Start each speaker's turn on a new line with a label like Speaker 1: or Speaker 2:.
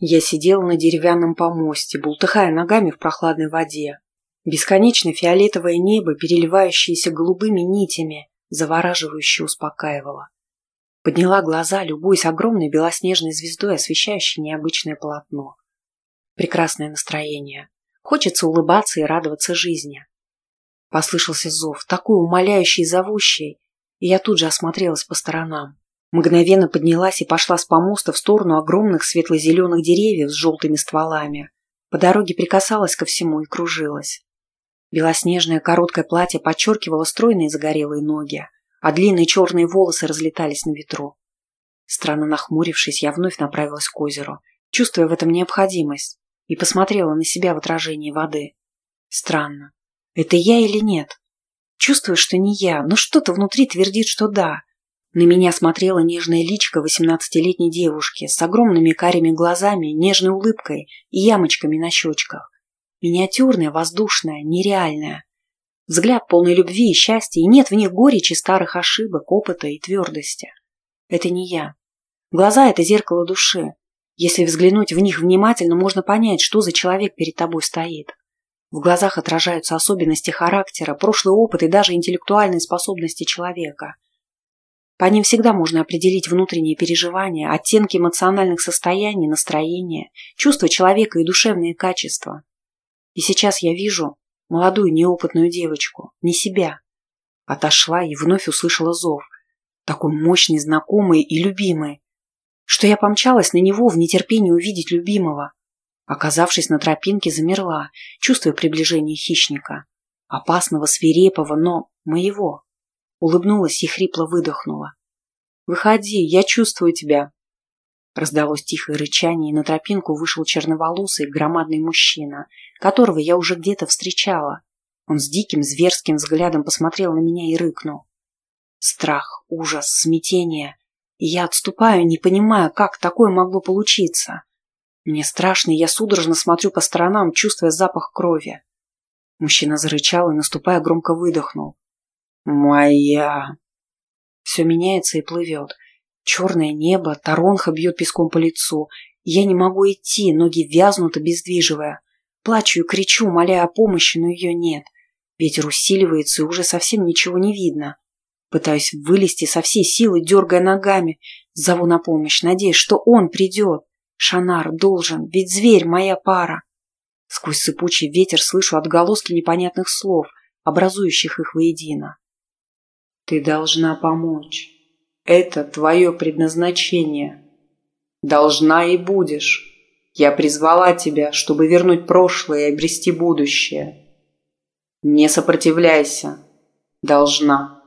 Speaker 1: Я сидела на деревянном помосте, бултыхая ногами в прохладной воде. Бесконечно фиолетовое небо, переливающееся голубыми нитями, завораживающе успокаивало. Подняла глаза, любуясь огромной белоснежной звездой, освещающей необычное полотно. Прекрасное настроение. Хочется улыбаться и радоваться жизни. Послышался зов, такой умоляющий и зовущий, и я тут же осмотрелась по сторонам. Мгновенно поднялась и пошла с помоста в сторону огромных светло-зеленых деревьев с желтыми стволами. По дороге прикасалась ко всему и кружилась. Белоснежное короткое платье подчеркивало стройные загорелые ноги, а длинные черные волосы разлетались на ветру. Странно нахмурившись, я вновь направилась к озеру, чувствуя в этом необходимость, и посмотрела на себя в отражении воды. Странно. Это я или нет? Чувствую, что не я, но что-то внутри твердит, что да. На меня смотрела нежная личка восемнадцатилетней девушки с огромными карими глазами, нежной улыбкой и ямочками на щечках. Миниатюрная, воздушная, нереальная. Взгляд полный любви и счастья, и нет в них горечи старых ошибок, опыта и твердости. Это не я. Глаза – это зеркало души. Если взглянуть в них внимательно, можно понять, что за человек перед тобой стоит. В глазах отражаются особенности характера, прошлый опыт и даже интеллектуальные способности человека – по ним всегда можно определить внутренние переживания, оттенки эмоциональных состояний, настроения, чувства человека и душевные качества. И сейчас я вижу молодую неопытную девочку, не себя. Отошла и вновь услышала зов, такой мощный, знакомый и любимый, что я помчалась на него в нетерпении увидеть любимого. Оказавшись на тропинке, замерла, чувствуя приближение хищника. Опасного, свирепого, но моего. Улыбнулась и хрипло выдохнула. «Выходи, я чувствую тебя!» Раздалось тихое рычание, и на тропинку вышел черноволосый громадный мужчина, которого я уже где-то встречала. Он с диким зверским взглядом посмотрел на меня и рыкнул. Страх, ужас, смятение. Я отступаю, не понимая, как такое могло получиться. Мне страшно, и я судорожно смотрю по сторонам, чувствуя запах крови. Мужчина зарычал и, наступая, громко выдохнул. «Моя!» Все меняется и плывет. Черное небо, торонха бьет песком по лицу. Я не могу идти, ноги вязнут, обездвиживая. Плачу и кричу, моля о помощи, но ее нет. Ветер усиливается, и уже совсем ничего не видно. Пытаюсь вылезти со всей силы, дергая ногами. Зову на помощь, надеясь, что он придет. Шанар должен, ведь зверь моя пара. Сквозь сыпучий ветер слышу отголоски непонятных слов, образующих их воедино. Ты должна помочь. Это твое предназначение. Должна и будешь. Я призвала тебя, чтобы вернуть прошлое и обрести будущее. Не сопротивляйся. Должна.